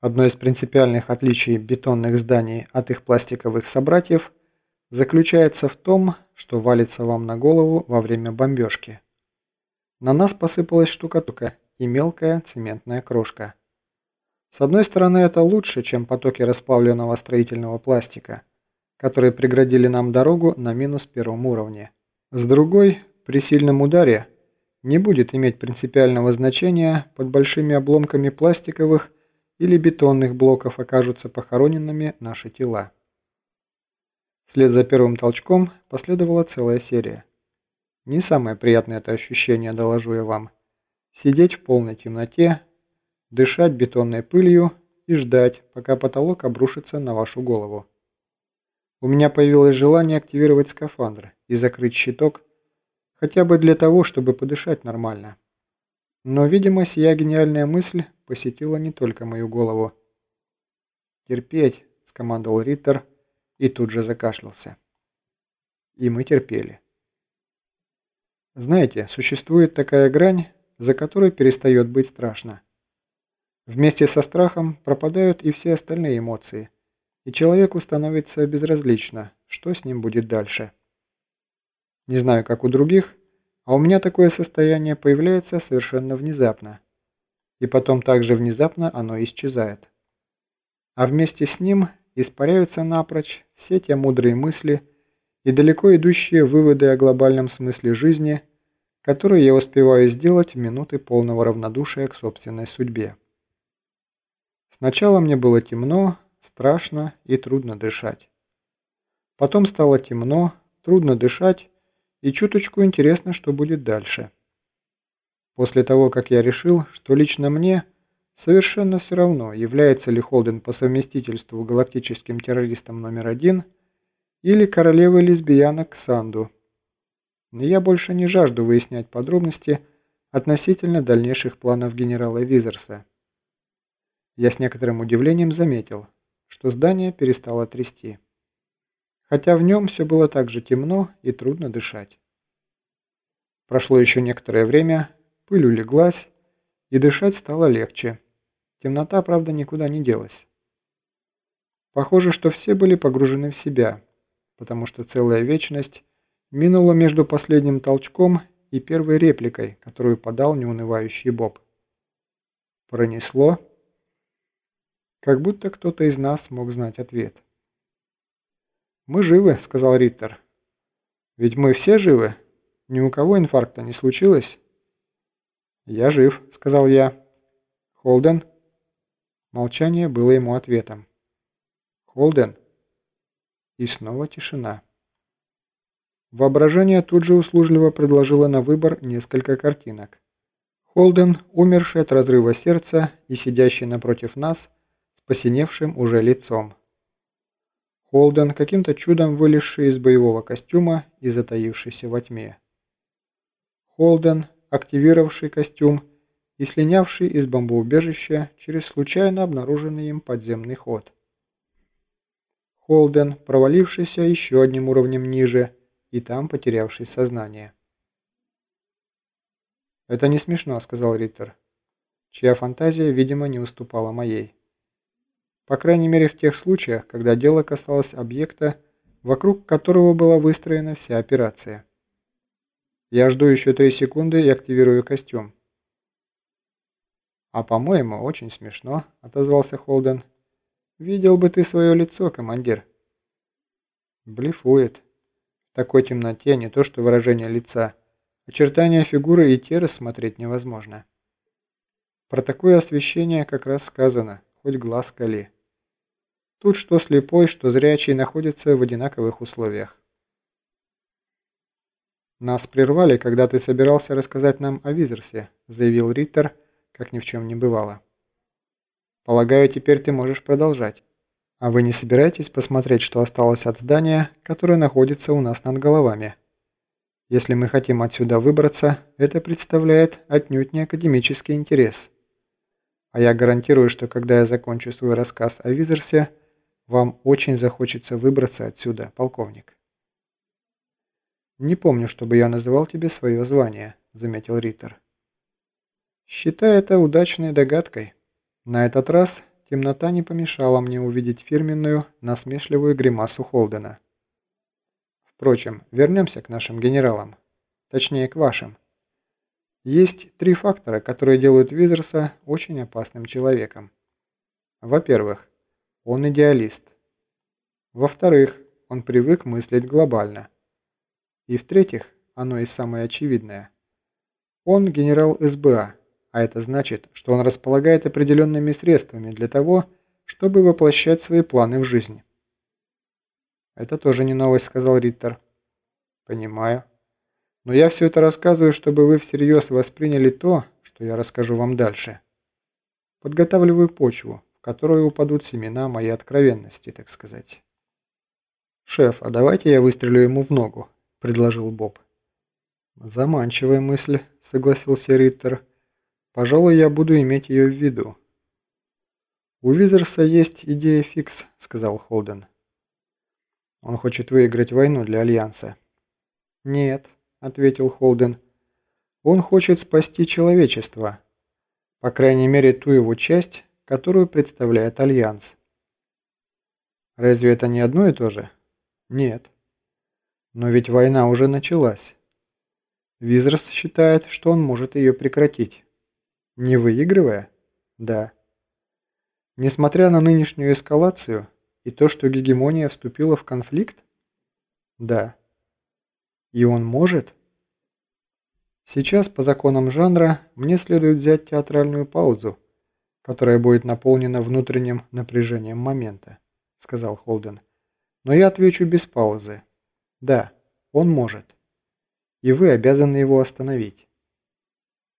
Одно из принципиальных отличий бетонных зданий от их пластиковых собратьев заключается в том, что валится вам на голову во время бомбежки. На нас посыпалась штукатурка и мелкая цементная крошка. С одной стороны, это лучше, чем потоки расплавленного строительного пластика, которые преградили нам дорогу на минус первом уровне. С другой, при сильном ударе не будет иметь принципиального значения под большими обломками пластиковых или бетонных блоков окажутся похороненными наши тела. Вслед за первым толчком последовала целая серия. Не самое приятное это ощущение, доложу я вам. Сидеть в полной темноте, дышать бетонной пылью и ждать, пока потолок обрушится на вашу голову. У меня появилось желание активировать скафандр и закрыть щиток, хотя бы для того, чтобы подышать нормально. Но, видимо, сия гениальная мысль посетила не только мою голову. «Терпеть», — скомандовал Риттер и тут же закашлялся. И мы терпели. Знаете, существует такая грань, за которой перестает быть страшно. Вместе со страхом пропадают и все остальные эмоции, и человеку становится безразлично, что с ним будет дальше. Не знаю, как у других, а у меня такое состояние появляется совершенно внезапно. И потом также внезапно оно исчезает. А вместе с ним испаряются напрочь все те мудрые мысли и далеко идущие выводы о глобальном смысле жизни, которые я успеваю сделать в минуты полного равнодушия к собственной судьбе. Сначала мне было темно, страшно и трудно дышать. Потом стало темно, трудно дышать и чуточку интересно, что будет дальше. После того, как я решил, что лично мне совершенно все равно, является ли Холден по совместительству галактическим террористом номер один или королевой лесбиянок Санду. Я больше не жажду выяснять подробности относительно дальнейших планов генерала Визерса. Я с некоторым удивлением заметил, что здание перестало трясти хотя в нем все было так же темно и трудно дышать. Прошло еще некоторое время, пыль улеглась, и дышать стало легче. Темнота, правда, никуда не делась. Похоже, что все были погружены в себя, потому что целая вечность минула между последним толчком и первой репликой, которую подал неунывающий Боб. Пронесло, как будто кто-то из нас мог знать ответ. «Мы живы», — сказал Риттер. «Ведь мы все живы? Ни у кого инфаркта не случилось?» «Я жив», — сказал я. «Холден?» Молчание было ему ответом. «Холден?» И снова тишина. Воображение тут же услужливо предложило на выбор несколько картинок. Холден, умерший от разрыва сердца и сидящий напротив нас с посиневшим уже лицом. Холден, каким-то чудом вылезший из боевого костюма и затаившийся во тьме. Холден, активировавший костюм и слинявший из бомбоубежища через случайно обнаруженный им подземный ход. Холден, провалившийся еще одним уровнем ниже и там потерявший сознание. «Это не смешно», — сказал Риттер, чья фантазия, видимо, не уступала моей. По крайней мере в тех случаях, когда дело касалось объекта, вокруг которого была выстроена вся операция. Я жду еще три секунды и активирую костюм. «А по-моему, очень смешно», — отозвался Холден. «Видел бы ты свое лицо, командир». Блефует. В такой темноте не то что выражение лица. Очертания фигуры и те рассмотреть невозможно. Про такое освещение как раз сказано, хоть глаз кали. Тут что слепой, что зрячий находятся в одинаковых условиях. «Нас прервали, когда ты собирался рассказать нам о Визерсе», заявил Риттер, как ни в чем не бывало. «Полагаю, теперь ты можешь продолжать. А вы не собираетесь посмотреть, что осталось от здания, которое находится у нас над головами? Если мы хотим отсюда выбраться, это представляет отнюдь не академический интерес. А я гарантирую, что когда я закончу свой рассказ о Визерсе, вам очень захочется выбраться отсюда, полковник. «Не помню, чтобы я называл тебе свое звание», — заметил Риттер. «Считай это удачной догадкой. На этот раз темнота не помешала мне увидеть фирменную, насмешливую гримасу Холдена. Впрочем, вернемся к нашим генералам. Точнее, к вашим. Есть три фактора, которые делают Визерса очень опасным человеком. Во-первых, он идеалист. Во-вторых, он привык мыслить глобально. И в-третьих, оно и самое очевидное. Он генерал СБА, а это значит, что он располагает определенными средствами для того, чтобы воплощать свои планы в жизнь. «Это тоже не новость», — сказал Риттер. «Понимаю. Но я все это рассказываю, чтобы вы всерьез восприняли то, что я расскажу вам дальше. Подготавливаю почву, в которую упадут семена моей откровенности, так сказать». «Шеф, а давайте я выстрелю ему в ногу», — предложил Боб. «Заманчивая мысль», — согласился Риттер. «Пожалуй, я буду иметь ее в виду». «У Визерса есть идея фикс», — сказал Холден. Он хочет выиграть войну для Альянса. «Нет», — ответил Холден. «Он хочет спасти человечество. По крайней мере, ту его часть, которую представляет Альянс». «Разве это не одно и то же?» «Нет». «Но ведь война уже началась. Визерс считает, что он может ее прекратить. Не выигрывая? Да. Несмотря на нынешнюю эскалацию, и то, что гегемония вступила в конфликт? Да. И он может? Сейчас, по законам жанра, мне следует взять театральную паузу, которая будет наполнена внутренним напряжением момента, сказал Холден. Но я отвечу без паузы. Да, он может. И вы обязаны его остановить.